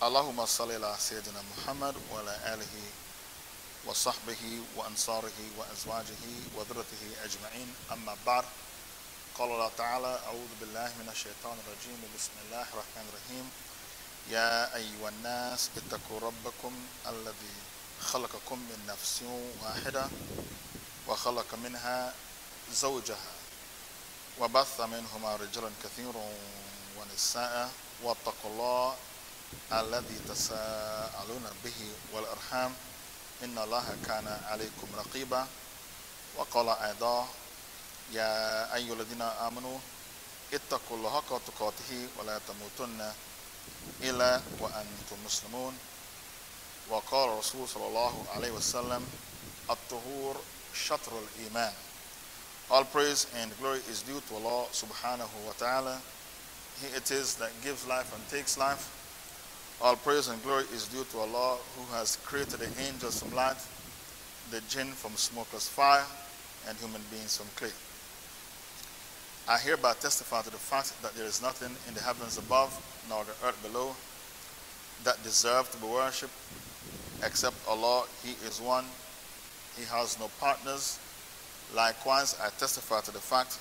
اللهم صل على سيدنا محمد وعلى آله وصحبه وأنصاره وأزواجه وذرته أجمعين. أما بعد قال الله تعالى أعوذ بالله من الشيطان الرجيم. بسم الله الرحمن الرحيم. يا أيها الناس اتقوا ربكم الذي خلقكم من نفس واحدة وخلق منها زوجها وبث منهما رجلا كثيرا ونساء. واتقوا الله الذي تساءلون به والأرحام إن الله كان عليكم رقيبا وقال أيضا يا أيها الذين آمنوا اتقوا الله حق تقاته ولا تموتن إلا وأنتم مسلمون وقال الرسول صلى الله عليه وسلم الطهور شطر الإيمان All praise and glory is due to Allah subhanahu wa ta'ala. He it is that gives life and takes life. All praise and glory is due to Allah who has created the angels from light, the jinn from smokeless fire, and human beings from clay. I hereby testify to the fact that there is nothing in the heavens above nor the earth below that deserve to be worshipped except Allah. He is one. He has no partners. Likewise, I testify to the fact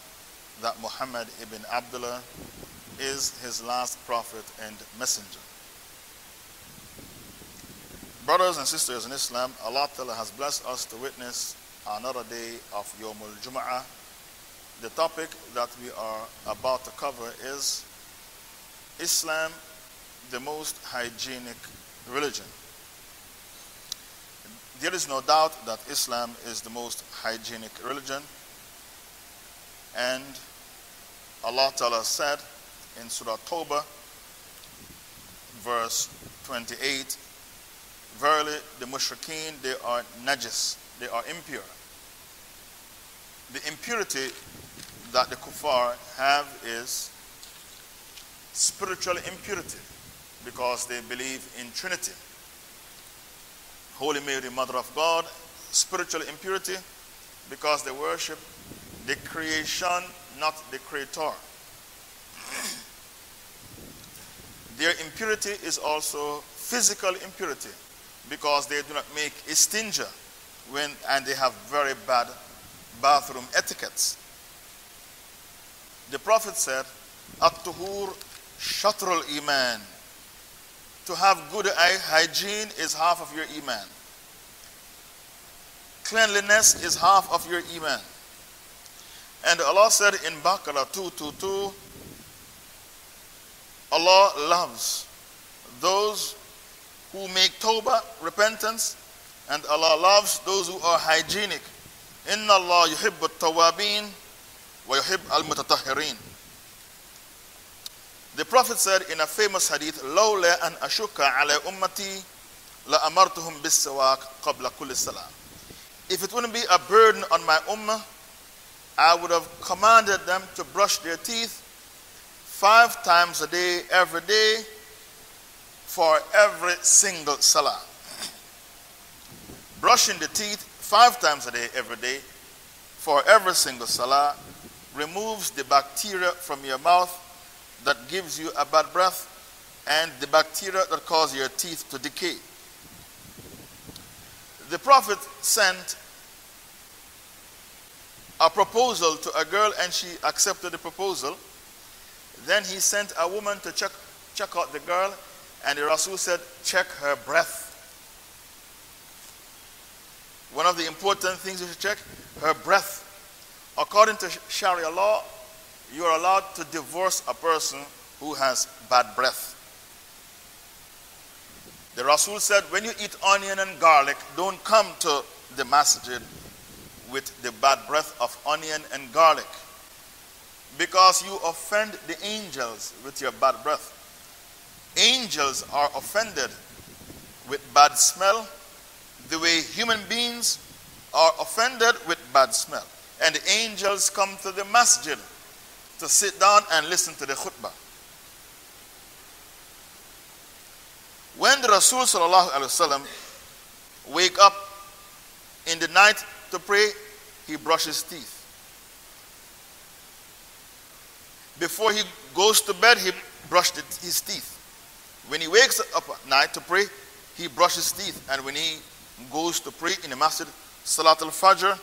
that Muhammad ibn Abdullah is his last prophet and messenger. Brothers and sisters in Islam, Allah Ta'ala has blessed us to witness another day of Yomul Jum'ah. The topic that we are about to cover is Islam, the most hygienic religion. There is no doubt that Islam is the most hygienic religion. And Allah Ta'ala said in Surah Tawbah, verse 28, Verily, the mushrikeen, they are najis, they are impure. The impurity that the kuffar have is spiritual impurity because they believe in Trinity. Holy Mary, Mother of God, spiritual impurity because they worship the creation, not the creator. Their impurity is also physical impurity because they do not make istinja when and they have very bad bathroom etiquettes. The Prophet said, At-tuhur shatrul iman. To have good hygiene is half of your iman. Cleanliness is half of your iman. And Allah said in Baqarah 222, Allah loves those who make tawbah, repentance, and Allah loves those who are hygienic. Inna Allah yuhibbu tawabin wa yuhib al mutatahhirin. The Prophet said in a famous hadith, لولا أن أشك على أمتي لأمرتهم بالسواك قبل كل صلاة. If it wouldn't be a burden on my ummah, I would have commanded them to brush their teeth five times a day, every day, for every single salah. Brushing the teeth five times a day, every day, for every single salah, removes the bacteria from your mouth that gives you a bad breath and the bacteria that cause your teeth to decay. The Prophet sent a proposal to a girl and she accepted the proposal. Then he sent a woman to check, check out the girl and the Rasul said, check her breath. One of the important things you should check, her breath. According to Sharia law, you are allowed to divorce a person who has bad breath. The Rasul said, when you eat onion and garlic, don't come to the masjid with the bad breath of onion and garlic because you offend the angels with your bad breath. Angels are offended with bad smell the way human beings are offended with bad smell. And the angels come to the masjid to sit down and listen to the khutbah. When the Rasul wake up in the night to pray, he brushes teeth. Before he goes to bed, he brushed his teeth. When he wakes up at night to pray, he brushes teeth. And when he goes to pray in the masjid, Salat al-Fajr,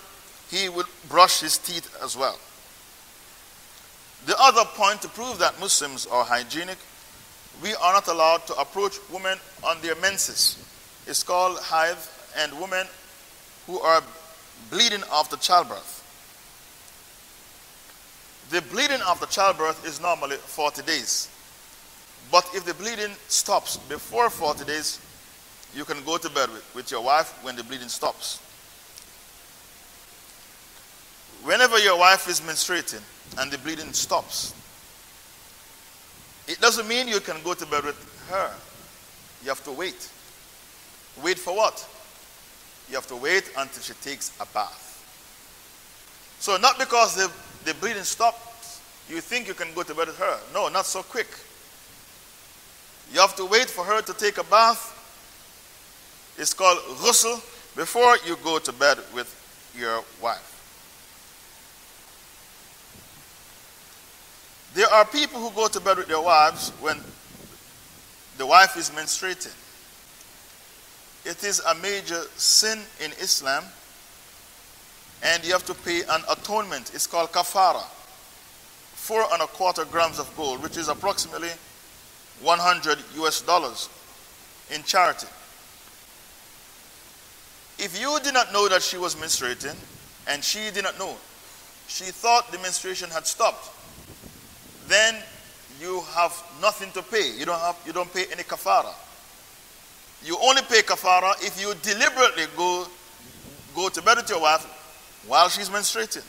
he will brush his teeth as well. The other point to prove that Muslims are hygienic, we are not allowed to approach women on their menses. It's called haid and women who are bleeding after childbirth. The bleeding after childbirth is normally 40 days. But if the bleeding stops before 40 days, you can go to bed with, with your wife when the bleeding stops. Whenever your wife is menstruating and the bleeding stops, it doesn't mean you can go to bed with her. You have to wait. Wait for what? You have to wait until she takes a bath. So, not because the, the bleeding stops, you think you can go to bed with her. No, not so quick. You have to wait for her to take a bath. It's called ghusl before you go to bed with your wife. There are people who go to bed with their wives when the wife is menstruating. It is a major sin in Islam, and you have to pay an atonement. It's called kafara. Four and a quarter grams of gold, which is approximately 100 US dollars in charity. If you did not know that she was menstruating, and she did not know, she thought the menstruation had stopped, then you have nothing to pay. You don't have you don't pay any kafara. You only pay kafara if you deliberately go go to bed with your wife while she's menstruating.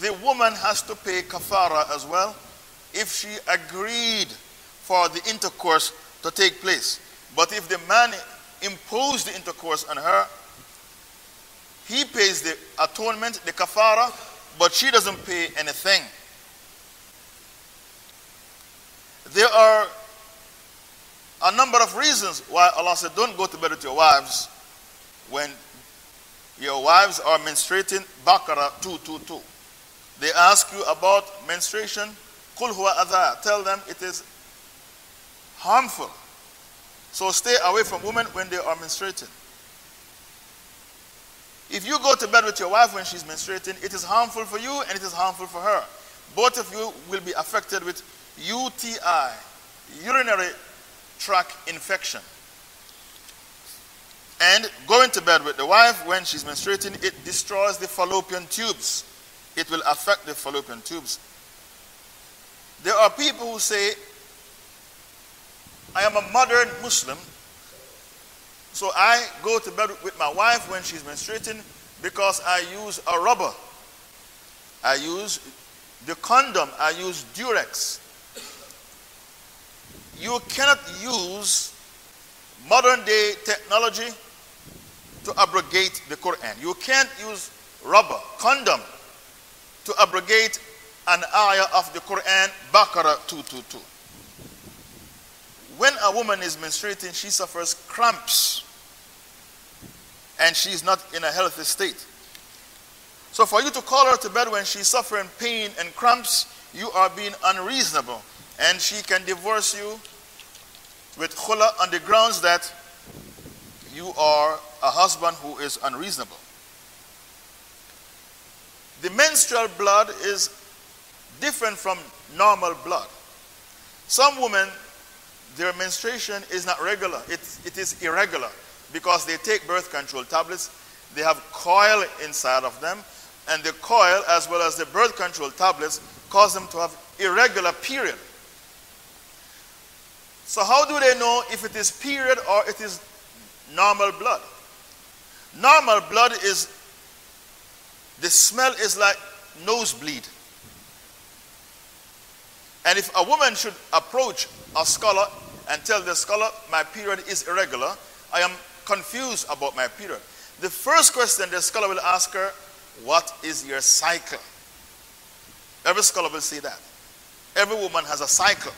The woman has to pay kafara as well if she agreed for the intercourse to take place. But if the man imposed the intercourse on her, he pays the atonement, the kafara, but she doesn't pay anything. There are a number of reasons why Allah said, Don't go to bed with your wives when your wives are menstruating. Baqarah 222. They ask you about menstruation. Qul huwa adha. Tell them it is harmful. So stay away from women when they are menstruating. If you go to bed with your wife when she's menstruating, it is harmful for you and it is harmful for her. Both of you will be affected with UTI, urinary tract infection. And going to bed with the wife when she's menstruating, it destroys the fallopian tubes. It will affect the fallopian tubes. There are people who say, I am a modern Muslim, so I go to bed with my wife when she's menstruating because I use a rubber. I use the condom, I use Durex you cannot use modern day technology to abrogate the Quran. You can't use rubber, condom, to abrogate an ayah of the Quran, Baqarah 222. When a woman is menstruating, she suffers cramps and she is not in a healthy state. So, for you to call her to bed when she's suffering pain and cramps, you are being unreasonable and she can divorce you with khula on the grounds that you are a husband who is unreasonable. The menstrual blood is different from normal blood. Some women, their menstruation is not regular, it, it is irregular because they take birth control tablets. They have coil inside of them, and the coil, as well as the birth control tablets, cause them to have irregular period. So, how do they know if it is period or it is normal blood? Normal blood is, the smell is like nosebleed. And if a woman should approach a scholar and tell the scholar, my period is irregular. I am confused about my period. The first question the scholar will ask her, what is your cycle? Every scholar will say that. Every woman has a cycle.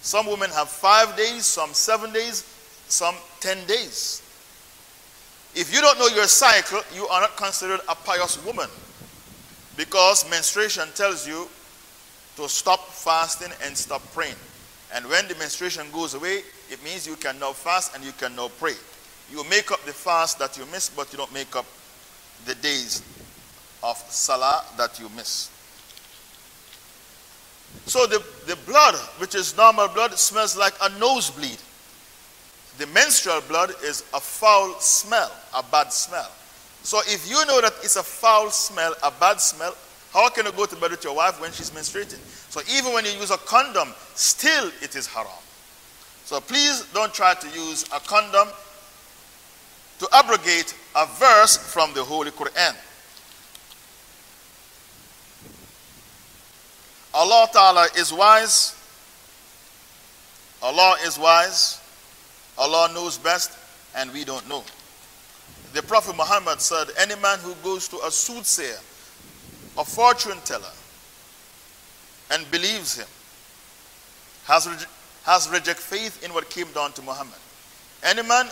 Some women have five days, some seven days, some ten days. If you don't know your cycle, you are not considered a pious woman because menstruation tells you to stop fasting and stop praying. And when the menstruation goes away, it means you can now fast and you can now pray. You make up the fast that you miss, but you don't make up the days of Salah that you miss. So the, the blood, which is normal blood, smells like a nosebleed. The menstrual blood is a foul smell, a bad smell. So if you know that it's a foul smell, a bad smell, how can you go to bed with your wife when she's menstruating? So even when you use a condom, still it is haram. So please don't try to use a condom to abrogate a verse from the Holy Quran. Allah Ta'ala is wise. Allah is wise. Allah knows best, and we don't know. The Prophet Muhammad said, Any man who goes to a soothsayer, a fortune teller, and believes him, has, has rejected faith in what came down to Muhammad. Any man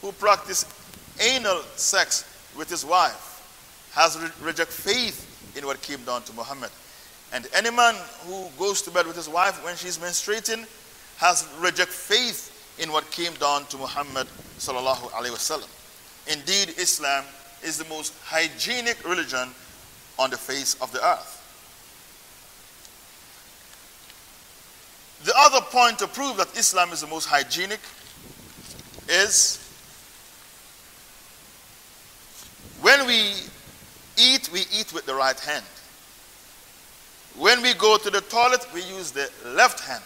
who practices anal sex with his wife has re- rejected faith in what came down to Muhammad. And any man who goes to bed with his wife when she's menstruating has rejected faith in what came down to Muhammad sallallahu alaihi wasallam. Indeed, Islam is the most hygienic religion on the face of the earth. The other point to prove that Islam is the most hygienic is when we eat, we eat with the right hand. When we go to the toilet, we use the left hand.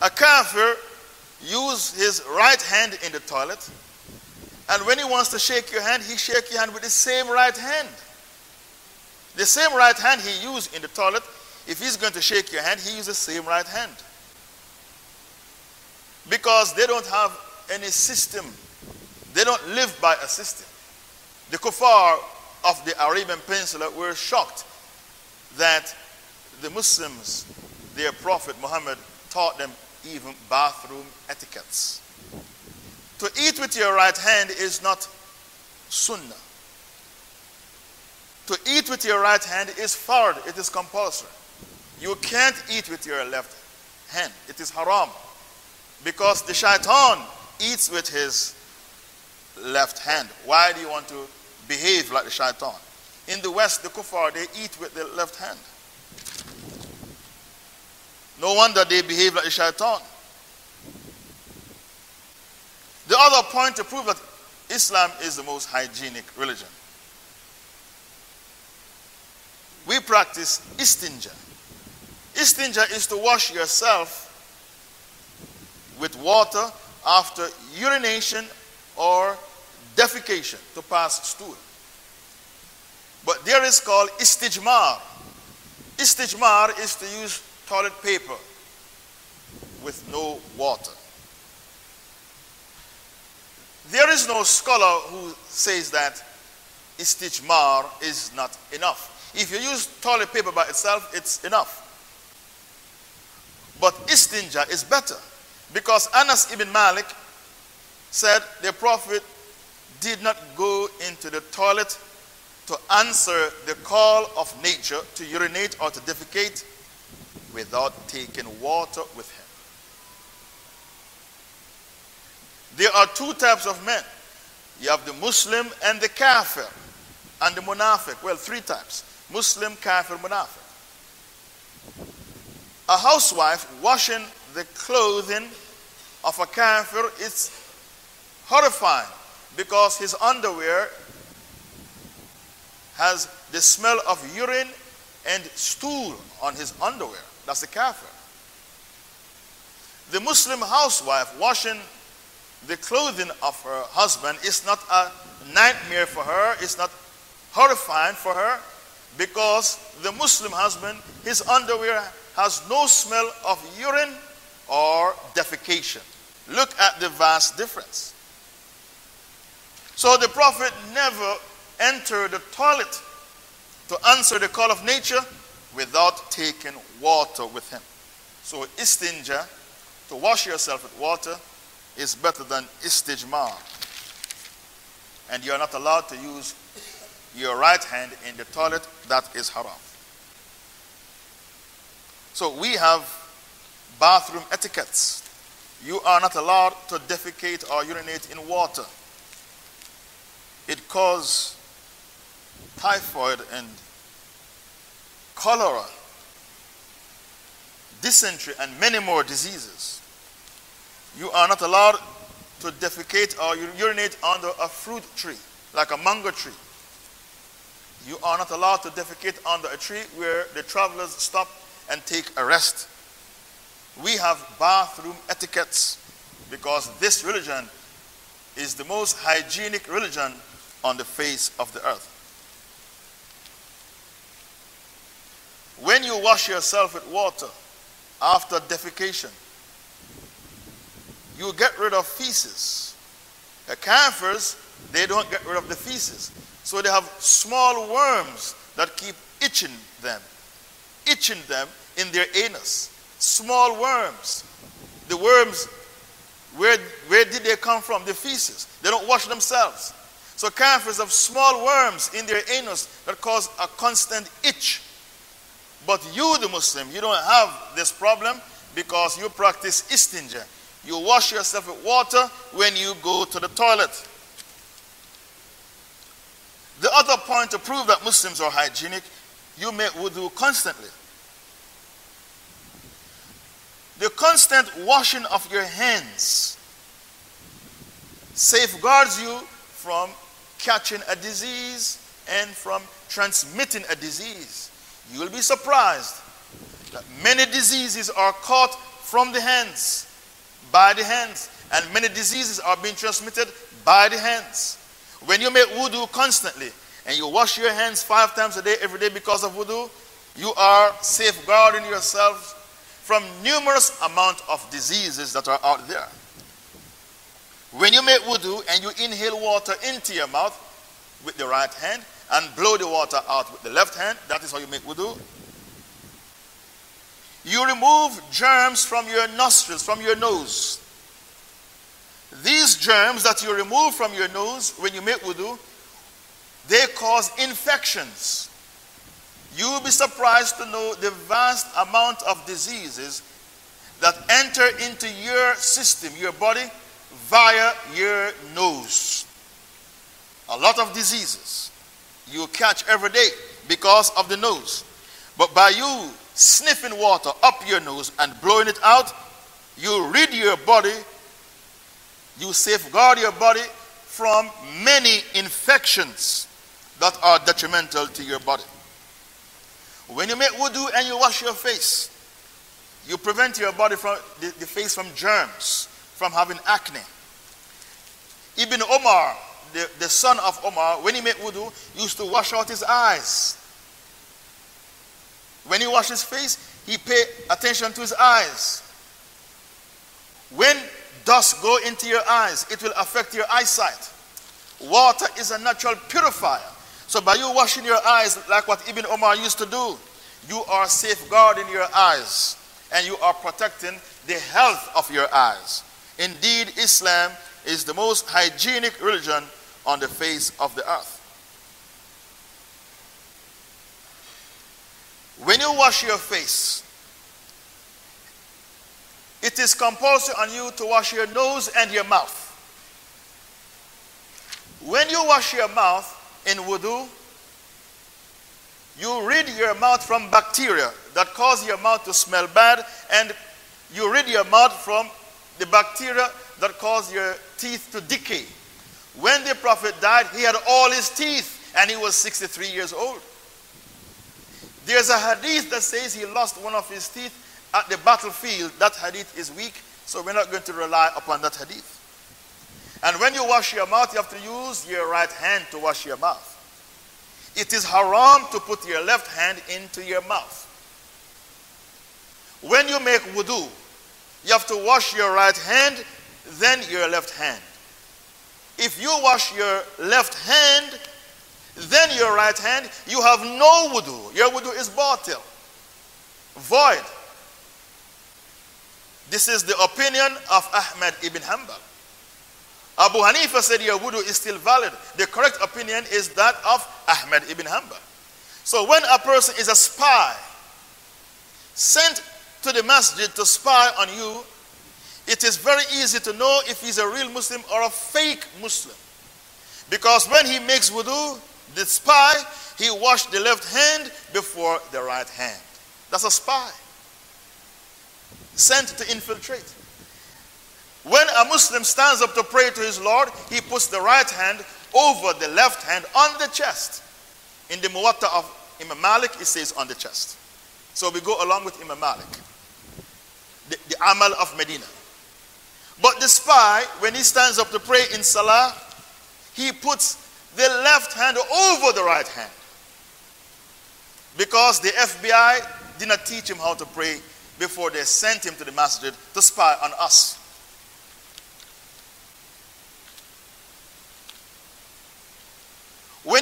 A kafir use his right hand in the toilet, and when he wants to shake your hand, he shake your hand with the same right hand. The same right hand he used in the toilet, if he's going to shake your hand, he uses the same right hand. Because they don't have any system. They don't live by a system. The kuffar of the Arabian Peninsula were shocked that the Muslims, their Prophet Muhammad, taught them even bathroom etiquettes. To eat with your right hand is not sunnah. To eat with your right hand is fard, it is compulsory. You can't eat with your left hand, it is haram. Because the shaitan eats with his left hand. Why do you want to behave like the shaitan? In the West, the kuffar, they eat with their left hand. No wonder they behave like the shaitan. The other point to prove that Islam is the most hygienic religion. We practice istinja. Istinja is to wash yourself with water after urination or defecation to pass stool. But there is called istijmar. Istijmar is to use toilet paper with no water. There is no scholar who says that istijmar is not enough. If you use toilet paper by itself, it's enough. But istinja is better because Anas ibn Malik said the Prophet did not go into the toilet to answer the call of nature to urinate or to defecate without taking water with him. There are two types of men. You have the Muslim and the Kafir and the Munafiq. Well, three types Muslim, Kafir, Munafiq. A housewife washing the clothing of a Kafir is horrifying because his underwear has the smell of urine and stool on his underwear. That's the kafir. The Muslim housewife washing the clothing of her husband is not a nightmare for her, it's not horrifying for her because the Muslim husband, his underwear has no smell of urine or defecation. Look at the vast difference. So the prophet never entered the toilet to answer the call of nature without taking water with him. So istinja, to wash yourself with water, is better than istijmar. And you are not allowed to use your right hand in the toilet, that is haram. So we have bathroom etiquettes. You are not allowed to defecate or urinate in water. It causes typhoid and cholera, dysentery, and many more diseases. You are not allowed to defecate or urinate under a fruit tree, like a mango tree. You are not allowed to defecate under a tree where the travelers stop and take a rest. We have bathroom etiquettes because this religion is the most hygienic religion on the face of the earth. When you wash yourself with water after defecation, you get rid of feces. The kafirs, they don't get rid of the feces. So they have small worms that keep itching them, itching them in their anus. Small worms. The worms, where, where did they come from? The feces. They don't wash themselves. So kafirs have small worms in their anus that cause a constant itch. But you, the Muslim, you don't have this problem because you practice istinja. You wash yourself with water when you go to the toilet. The other point to prove that Muslims are hygienic, you make wudu constantly. The constant washing of your hands safeguards you from catching a disease and from transmitting a disease. You will be surprised that many diseases are caught from the hands, by the hands, and many diseases are being transmitted by the hands. When you make wudu constantly and you wash your hands five times a day, every day because of wudu, you are safeguarding yourself from numerous amount of diseases that are out there. When you make wudu and you inhale water into your mouth with the right hand and blow the water out with the left hand, that is how you make wudu. You remove germs from your nostrils, from your nose. These germs that you remove from your nose when you make wudu, they cause infections. You will be surprised to know the vast amount of diseases that enter into your system, your body, via your nose. A lot of diseases you catch every day because of the nose. But by you sniffing water up your nose and blowing it out, you rid your body, you safeguard your body from many infections that are detrimental to your body. When you make wudu and you wash your face, you prevent your body from the, the face from germs, from having acne. Ibn Omar, the, the son of Omar, when he made wudu, used to wash out his eyes. When he washed his face, he paid attention to his eyes. When dust go into your eyes, it will affect your eyesight. Water is a natural purifier. So by you washing your eyes like what Ibn Omar used to do, you are safeguarding your eyes and you are protecting the health of your eyes. Indeed, Islam is the most hygienic religion on the face of the earth. When you wash your face, it is compulsory on you to wash your nose and your mouth. When you wash your mouth in wudu, you rid your mouth from bacteria that cause your mouth to smell bad, and you rid your mouth from the bacteria that cause your teeth to decay. When the prophet died, he had all his teeth and he was 63 years old. There's a hadith that says he lost one of his teeth at the battlefield. That hadith is weak, so we're not going to rely upon that hadith. And when you wash your mouth, you have to use your right hand to wash your mouth. It is haram to put your left hand into your mouth. When you make wudu, you have to wash your right hand, then your left hand. If you wash your left hand, then your right hand, you have no wudu. Your wudu is batil, void. This is the opinion of Ahmad ibn Hanbal. Abu Hanifa said your wudu is still valid. The correct opinion is that of Ahmad ibn Hanbal. So when a person is a spy, sent to the masjid to spy on you, it is very easy to know if he's a real Muslim or a fake Muslim. Because when he makes wudu, the spy, he washed the left hand before the right hand. That's a spy. Sent to infiltrate. When a Muslim stands up to pray to his Lord, he puts the right hand over the left hand on the chest. In the Muwatta of Imam Malik, it says on the chest. So we go along with Imam Malik, the, the Amal of Medina. But the spy, when he stands up to pray in Salah, he puts the left hand over the right hand. Because the FBI did not teach him how to pray before they sent him to the masjid to spy on us.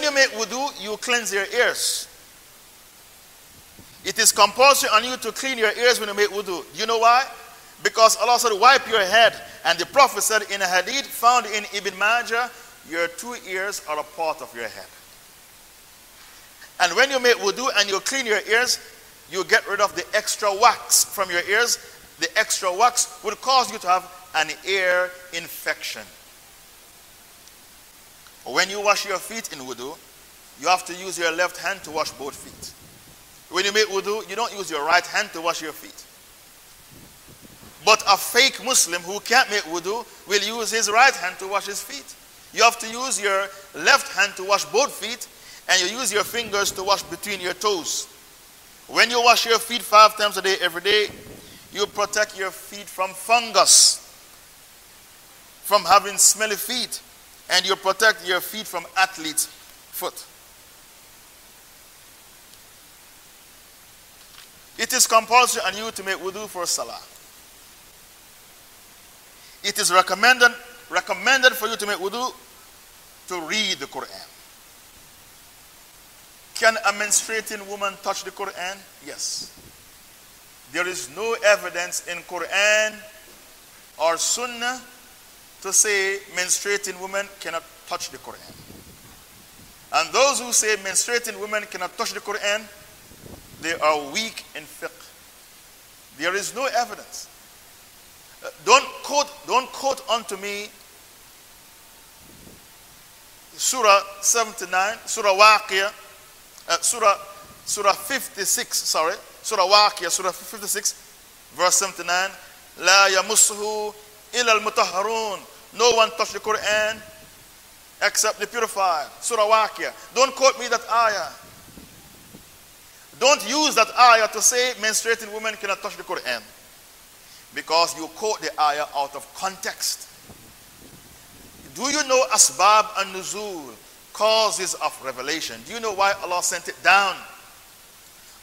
When you make wudu, you cleanse your ears. It is compulsory on you to clean your ears when you make wudu. Do you know why? Because Allah said, wipe your head. And the Prophet said in a hadith found in Ibn Majah, your two ears are a part of your head. And when you make wudu and you clean your ears, you get rid of the extra wax from your ears. The extra wax would cause you to have an ear infection. When you wash your feet in wudu, you have to use your left hand to wash both feet. When you make wudu, you don't use your right hand to wash your feet. But a fake Muslim who can't make wudu will use his right hand to wash his feet. You have to use your left hand to wash both feet, and you use your fingers to wash between your toes. When you wash your feet five times a day, every day, you protect your feet from fungus, from having smelly feet, and you protect your feet from athlete's foot. It is compulsory on you to make wudu for salah. It is recommended, recommended for you to make wudu to read the Quran. Can a menstruating woman touch the Quran? Yes. There is no evidence in Quran or Sunnah to say menstruating women cannot touch the Quran. And those who say menstruating women cannot touch the Quran, they are weak in fiqh. There is no evidence. Uh, don't quote, don't quote unto me Surah 79, Surah Waqiyah, uh, Surah, Surah 56, sorry, Surah Waqiyah, Surah 56, verse 79. لا يمسه إلا المطهرون no one touched the Quran except the purified. Surah Waqiyah. Don't quote me that ayah. Don't use that ayah to say menstruating women cannot touch the Quran. Because you quote the ayah out of context. Do you know asbab and nuzul, causes of revelation? Do you know why Allah sent it down?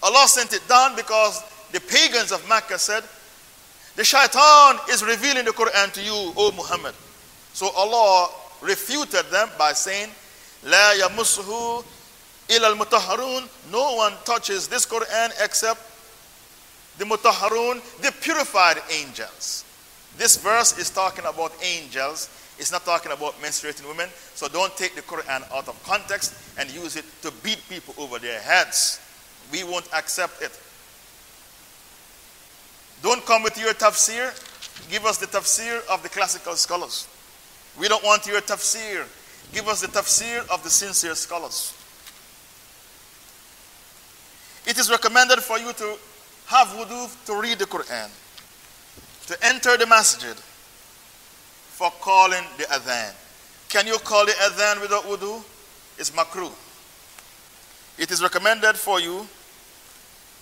Allah sent it down because the pagans of Mecca said, the shaitan is revealing the Quran to you, O Muhammad. So Allah refuted them by saying, La yamussuhu ila al No one touches this Quran except the mutahharun, the purified angels. This verse is talking about angels. It's not talking about menstruating women. So don't take the Quran out of context and use it to beat people over their heads. We won't accept it. Don't come with your tafsir. Give us the tafsir of the classical scholars. We don't want your tafsir. Give us the tafsir of the sincere scholars. It is recommended for you to have wudu to read the Quran, to enter the masjid for calling the adhan. Can you call the adhan without wudu? It's makruh. It is recommended for you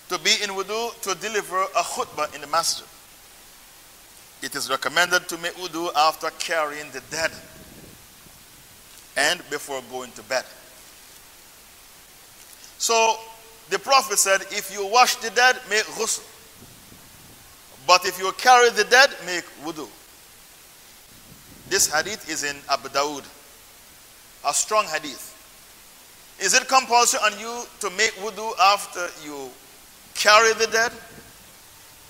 to be in wudu to deliver a khutbah in the masjid. It is recommended to make wudu after carrying the dead and before going to bed. So the Prophet said, if you wash the dead, make ghusl. But if you carry the dead, make wudu. This hadith is in Abu Dawud, a strong hadith. Is it compulsory on you to make wudu after you carry the dead?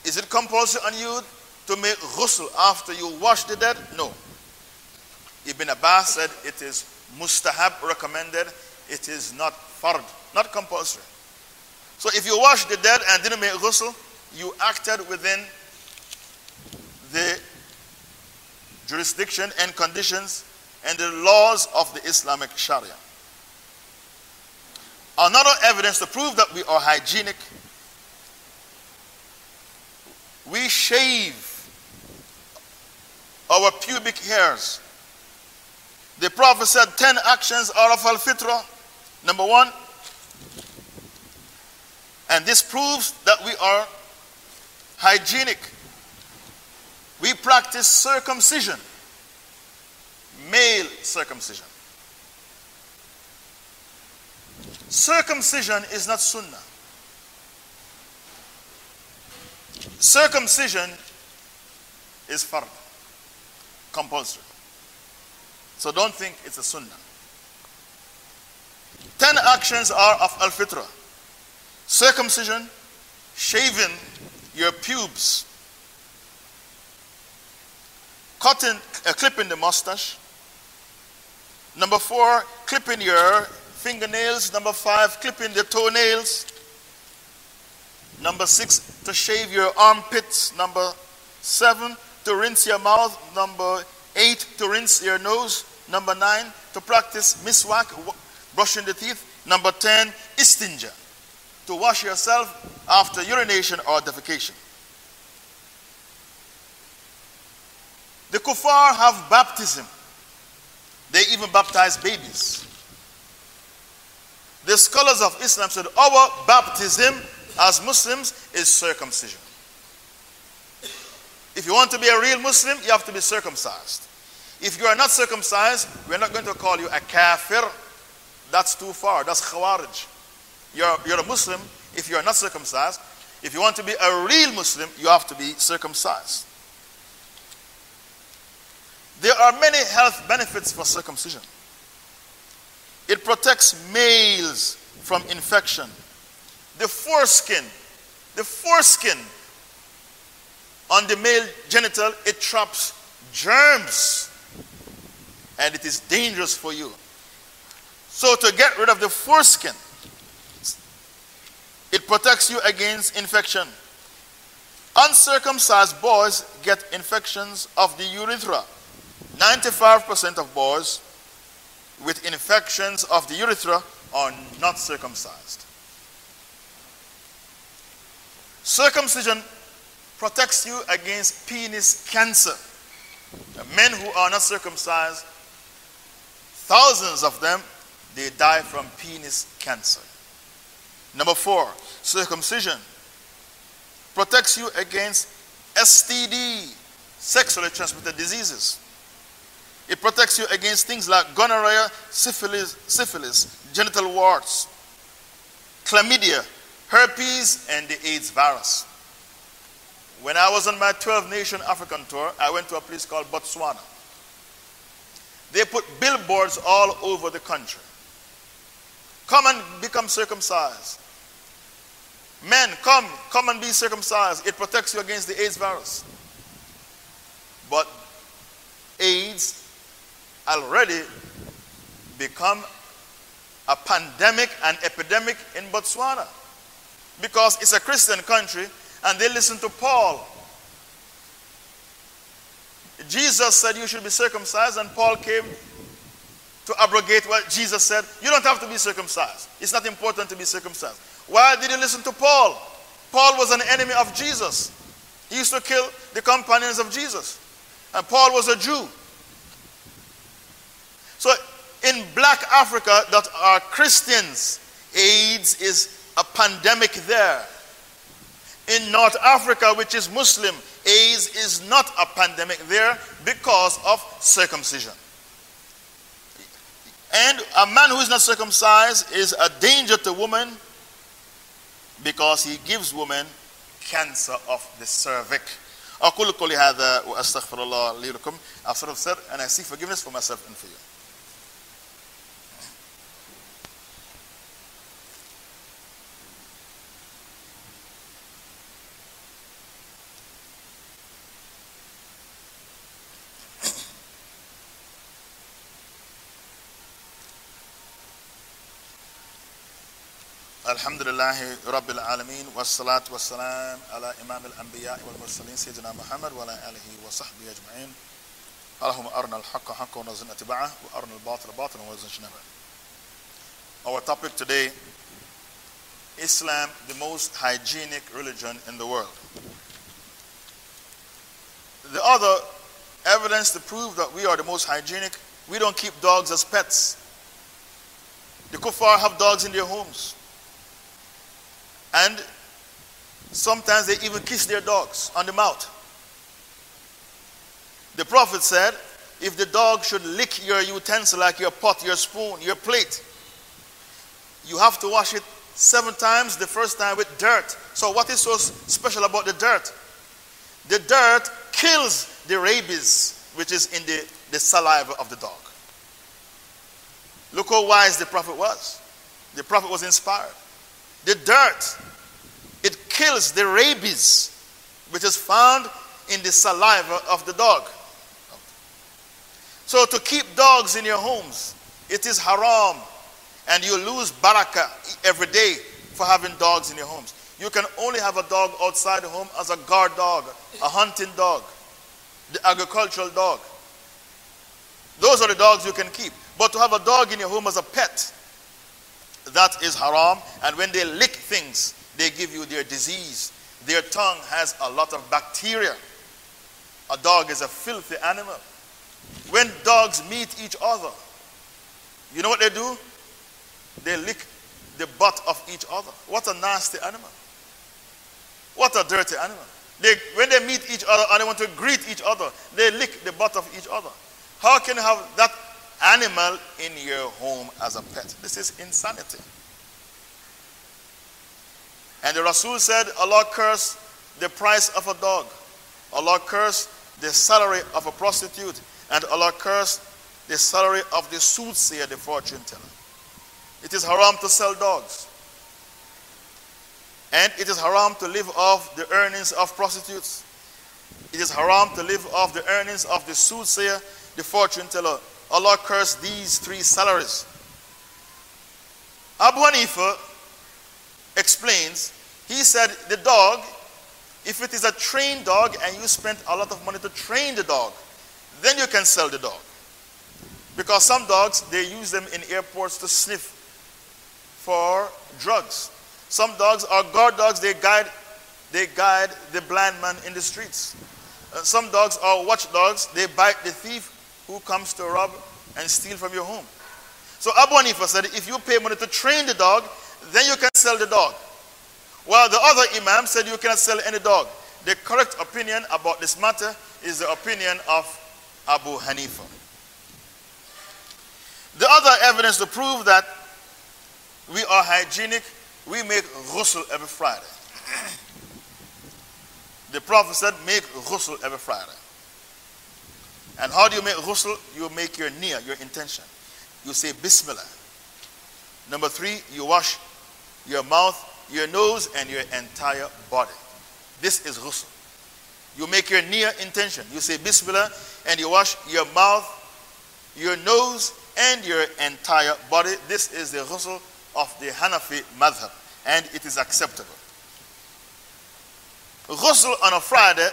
Is it compulsory on you to make ghusl after you wash the dead? No. Ibn Abbas said it is mustahab, recommended. It is not fard, not compulsory. So if you wash the dead and didn't make ghusl, you acted within the jurisdiction and conditions and the laws of the Islamic Sharia. Another evidence to prove that we are hygienic, we shave our pubic hairs. The Prophet said 10 actions are of Al Fitra. Number one, and this proves that we are hygienic. We practice circumcision, male circumcision. Circumcision is not sunnah. Circumcision is fard, compulsory. So don't think it's a sunnah. Ten actions are of al fitra circumcision, shaving your pubes, cutting, uh, clipping the mustache. Number four, clipping your fingernails. Number five, clipping the toenails. Number six, to shave your armpits. Number seven, to rinse your mouth. Number eight, to rinse your nose. Number nine, to practice miswak, brushing the teeth. Number ten, istinja, to wash yourself after urination or defecation. The kuffar have baptism. They even baptize babies. The scholars of Islam said our baptism as Muslims is circumcision. If you want to be a real Muslim, you have to be circumcised. If you are not circumcised, we're not going to call you a kafir. That's too far. That's khawarij. You're, you're a Muslim if you are not circumcised. If you want to be a real Muslim, you have to be circumcised. There are many health benefits for circumcision. It protects males from infection. The foreskin, the foreskin on the male genital, it traps germs and it is dangerous for you. So, to get rid of the foreskin, it protects you against infection. Uncircumcised boys get infections of the urethra. 95% of boys with infections of the urethra are not circumcised. Circumcision protects you against penis cancer. Men who are not circumcised, thousands of them, they die from penis cancer. Number four, circumcision protects you against STD, sexually transmitted diseases. It protects you against things like gonorrhea, syphilis, syphilis, genital warts, chlamydia, herpes, and the AIDS virus. When I was on my 12 nation African tour, I went to a place called Botswana. They put billboards all over the country. Come and become circumcised. Men, come, come and be circumcised. It protects you against the AIDS virus. But AIDS already become a pandemic and epidemic in Botswana because it's a Christian country and they listen to Paul. Jesus said you should be circumcised, and Paul came to abrogate what Jesus said. You don't have to be circumcised. It's not important to be circumcised. Why did you listen to Paul? Paul was an enemy of Jesus. He used to kill the companions of Jesus. And Paul was a Jew. So in black Africa that are Christians, AIDS is a pandemic there. In North Africa, which is Muslim, AIDS is not a pandemic there because of circumcision. And a man who is not circumcised is a danger to women because he gives women cancer of the cervix. أقول قولي هذا وأستغفر الله لي ولكم I've sort of said and I seek forgiveness for myself and for you. الحمد لله رب العالمين والصلاة والسلام على إمام الأنبياء والمرسلين سيدنا محمد وعلى آله وصحبه أجمعين اللهم أرنا الحق حقا ونزلنا اتباعه وأرنا الباطل باطلا ونزلنا اجتنابه Our topic today Islam, the most hygienic religion in the world. The other evidence to prove that we are the most hygienic, we don't keep dogs as pets. The kuffar have dogs in their homes. And sometimes they even kiss their dogs on the mouth. The Prophet said, if the dog should lick your utensil like your pot, your spoon, your plate, you have to wash it seven times, the first time with dirt. So, what is so special about the dirt? The dirt kills the rabies which is in the, the saliva of the dog. Look how wise the Prophet was. The Prophet was inspired. The dirt, it kills the rabies which is found in the saliva of the dog. So to keep dogs in your homes, it is haram. And you lose barakah every day for having dogs in your homes. You can only have a dog outside the home as a guard dog, a hunting dog, the agricultural dog. Those are the dogs you can keep. But to have a dog in your home as a pet, that is haram. And when they lick things, they give you their disease. Their tongue has a lot of bacteria. A dog is a filthy animal. When dogs meet each other, you know what they do? They lick the butt of each other. What a nasty animal. What a dirty animal. They, when they meet each other and they want to greet each other, they lick the butt of each other. How can you have that animal in your home as a pet. This is insanity. And the Rasul said, Allah curse the price of a dog. Allah curse the salary of a prostitute. And Allah curse the salary of the soothsayer, the fortune teller. It is haram to sell dogs. And it is haram to live off the earnings of prostitutes. It is haram to live off the earnings of the soothsayer, the fortune teller, Allah cursed these three salaries. Abu Hanifa explains, he said, the dog, if it is a trained dog and you spent a lot of money to train the dog, then you can sell the dog. Because some dogs, they use them in airports to sniff for drugs. Some dogs are guard dogs, they guide, they guide the blind man in the streets. Uh, some dogs are watchdogs, they bite the thief who comes to rob and steal from your home. So Abu Hanifa said, if you pay money to train the dog, then you can sell the dog. While the other Imam said you cannot sell any dog. The correct opinion about this matter is the opinion of Abu Hanifa. The other evidence to prove that we are hygienic, we make ghusl every Friday. the Prophet said, make ghusl every Friday. And how do you make ghusl? You make your niyyah, your intention. You say Bismillah. Number three, you wash your mouth, your nose, and your entire body. This is ghusl. You make your niyyah intention. You say Bismillah, and you wash your mouth, your nose, and your entire body. This is the ghusl of the Hanafi madhab, and it is acceptable. Ghusl on a Friday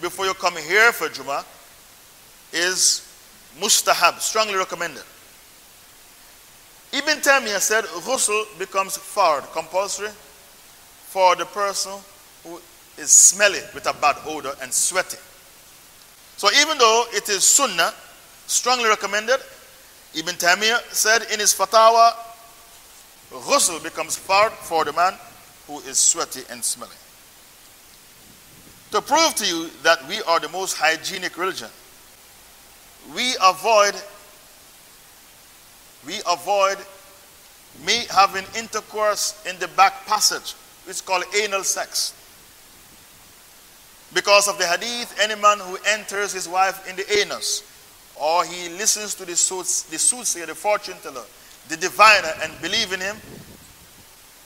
before you come here for Jummah is mustahab, strongly recommended. Ibn Taymiyyah said ghusl becomes fard, compulsory, for the person who is smelly with a bad odor and sweaty. So even though it is sunnah, strongly recommended, Ibn Taymiyyah said in his fatwa, ghusl becomes fard for the man who is sweaty and smelly. To prove to you that we are the most hygienic religion, we avoid we avoid me having intercourse in the back passage, is called anal sex. Because of the hadith, any man who enters his wife in the anus, or he listens to the, sooth, the soothsayer, the fortune teller, the diviner, and believe in him,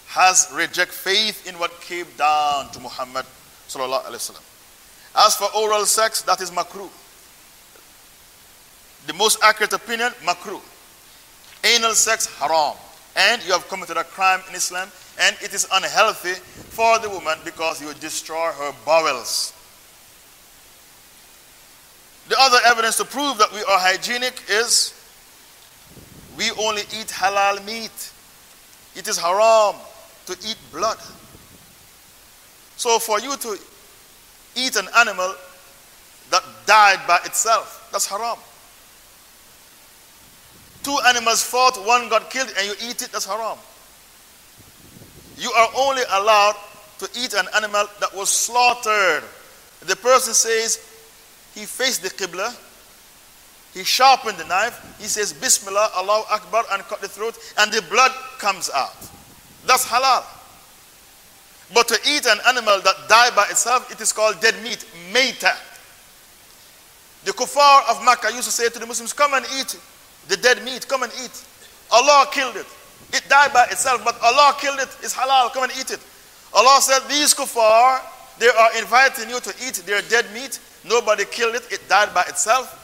has reject faith in what came down to Muhammad sallallahu alaihi wasallam. As for oral sex, that is makruh. The most accurate opinion, makruh. Anal sex, haram. And you have committed a crime in Islam, and it is unhealthy for the woman because you destroy her bowels. The other evidence to prove that we are hygienic is we only eat halal meat. It is haram to eat blood. So for you to eat an animal that died by itself, that's haram. Two animals fought, one got killed, and you eat it, that's haram. You are only allowed to eat an animal that was slaughtered. The person says he faced the Qibla, he sharpened the knife, he says Bismillah, Allah Akbar, and cut the throat, and the blood comes out. That's halal. But to eat an animal that died by itself, it is called dead meat, maita. The kuffar of Makkah used to say to the Muslims, Come and eat the dead meat, come and eat. Allah killed it. It died by itself, but Allah killed it. It's halal, come and eat it. Allah said, These kuffar, they are inviting you to eat their dead meat. Nobody killed it, it died by itself.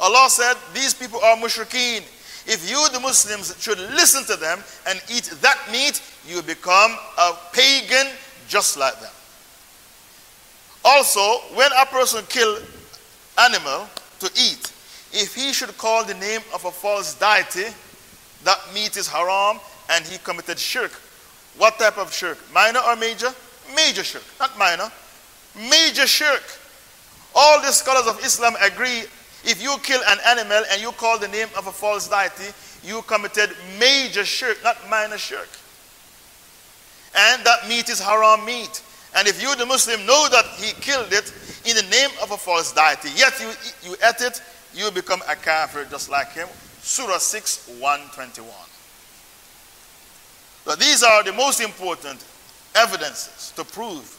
Allah said, These people are mushrikeen. If you, the Muslims, should listen to them and eat that meat, you become a pagan just like them. Also, when a person kill animal to eat, if he should call the name of a false deity, that meat is haram and he committed shirk. What type of shirk? Minor or major? Major shirk, not minor. Major shirk. All the scholars of Islam agree if you kill an animal and you call the name of a false deity, you committed major shirk, not minor shirk. And that meat is haram meat. And if you, the Muslim, know that he killed it in the name of a false deity, yet you, you ate it, you become a kafir just like him. Surah 6, 121. So these are the most important evidences to prove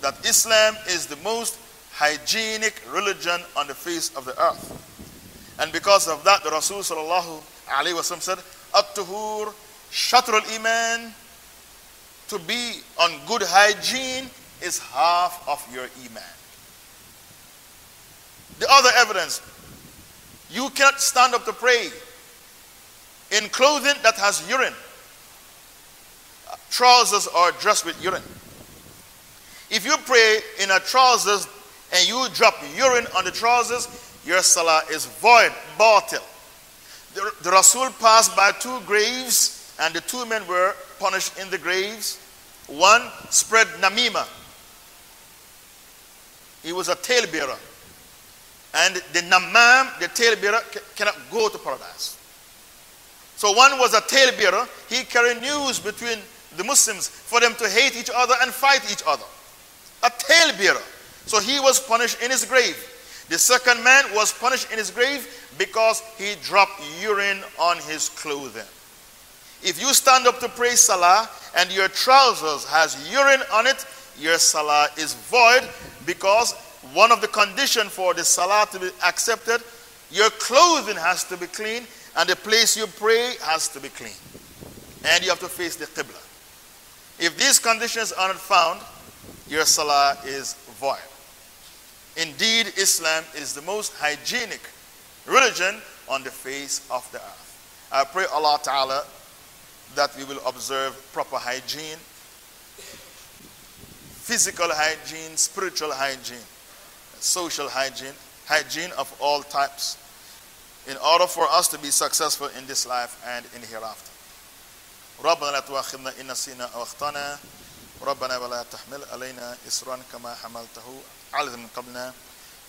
that Islam is the most hygienic religion on the face of the earth. And because of that, the Rasul sallallahu alayhi wa said, At-tuhur shatrul iman, to be on good hygiene is half of your iman. The other evidence, you cannot stand up to pray in clothing that has urine. Trousers are dressed with urine. If you pray in a trousers and you drop urine on the trousers, your salah is void, batil. The, the Rasul passed by two graves, and the two men were punished in the graves. One spread namima. He was a talebearer. And the namam, the talebearer, cannot go to paradise. So one was a talebearer. He carried news between the Muslims for them to hate each other and fight each other. A talebearer. So he was punished in his grave. The second man was punished in his grave because he dropped urine on his clothing. If you stand up to pray salah and your trousers has urine on it, your salah is void because one of the conditions for the salah to be accepted, your clothing has to be clean and the place you pray has to be clean. And you have to face the qibla. If these conditions are not found, your salah is void. Indeed, Islam is the most hygienic religion on the face of the earth. I pray Allah Ta'ala that we will observe proper hygiene, physical hygiene, spiritual hygiene, social hygiene, hygiene of all types, in order for us to be successful in this life and in hereafter. ربنا لا تؤاخذنا إن نسينا أو أخطأنا ربنا ولا تحمل علينا إسرا كما حملته على من قبلنا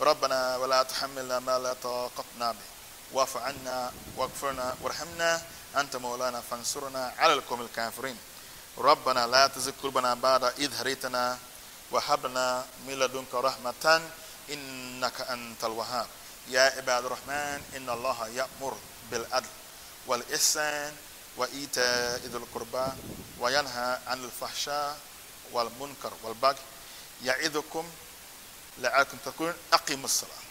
ربنا ولا تحملنا ما لا طاقتنا به واعف عنا واغفرنا وارحمنا أنت مولانا فانصرنا على القوم الكافرين ربنا لا تزغ قلوبنا بعد إذ هديتنا وهب لنا من لدنك رحمة إنك أنت الوهاب. يا عباد الرحمن إن الله يأمر بالعدل والإحسان وإيتاء ذي القربى وينهى عن الفحشاء والمنكر والبغي يعظكم لعلكم تكون أقيموا الصلاة.